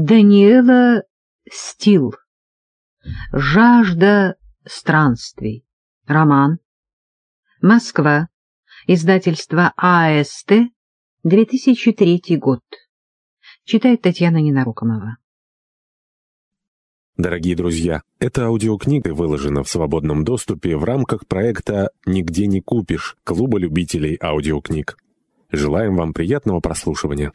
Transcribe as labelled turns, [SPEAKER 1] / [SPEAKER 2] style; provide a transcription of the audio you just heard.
[SPEAKER 1] Даниэла Стил. Жажда странствий. Роман. Москва. Издательство АСТ. 2003 год. Читает Татьяна Ненарокомова.
[SPEAKER 2] Дорогие друзья, эта аудиокнига выложена в свободном доступе в рамках проекта «Нигде не купишь» Клуба любителей аудиокниг. Желаем вам приятного прослушивания.